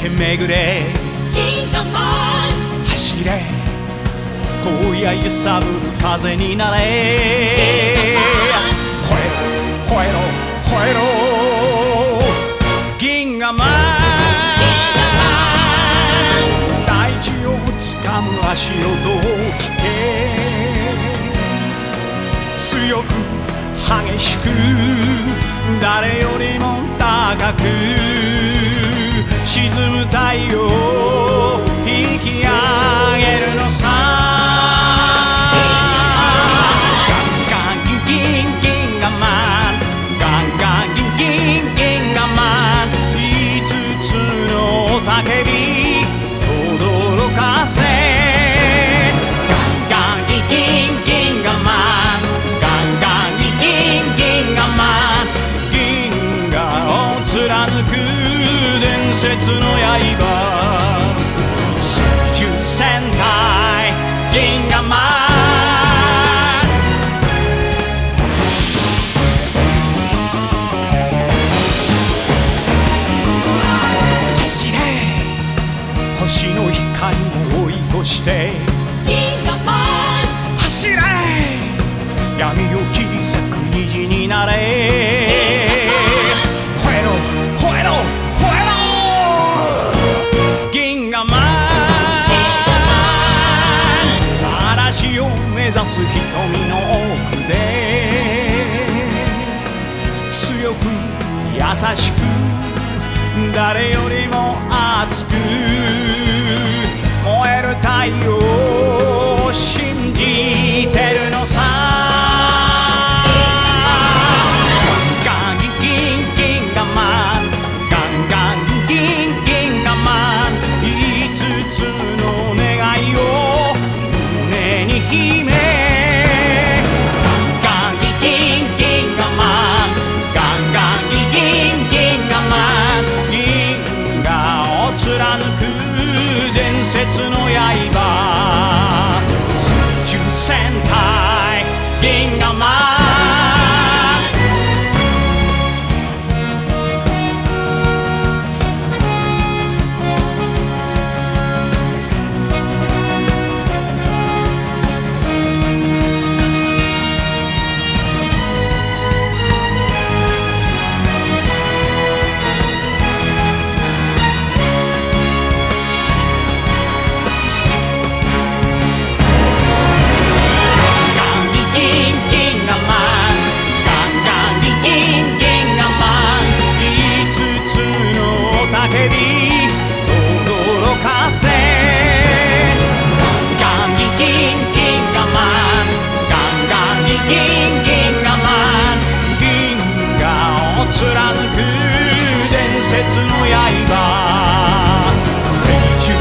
駆け巡れ。銀河マン走れ。荒野揺さぶる風になれ。吠えろ吠えろ吠えろ。銀河マン大地をつかむ足音を聞け。強く激しく。誰よりも高く。む太陽を引き上げるのさ。ガンガンギンギンギンガマンガンガンギンギンギンガマン五つの叫び。轟かせ。ガンガンギンギンギンガマンガンガンギンギンギンガマン銀河を貫く。伝説の刃水中戦隊銀河マン走れ。星の光を追い越して。銀河マン走れ。闇を切り裂く虹になれ。強く優しく誰よりも熱く燃える太陽節の刃。宇宙戦隊。銀河マンけに驚かせ」「ガンガンにギンギンガマン」「ガンガンにギンギンガマン」「銀河を貫く伝説の刃」「青春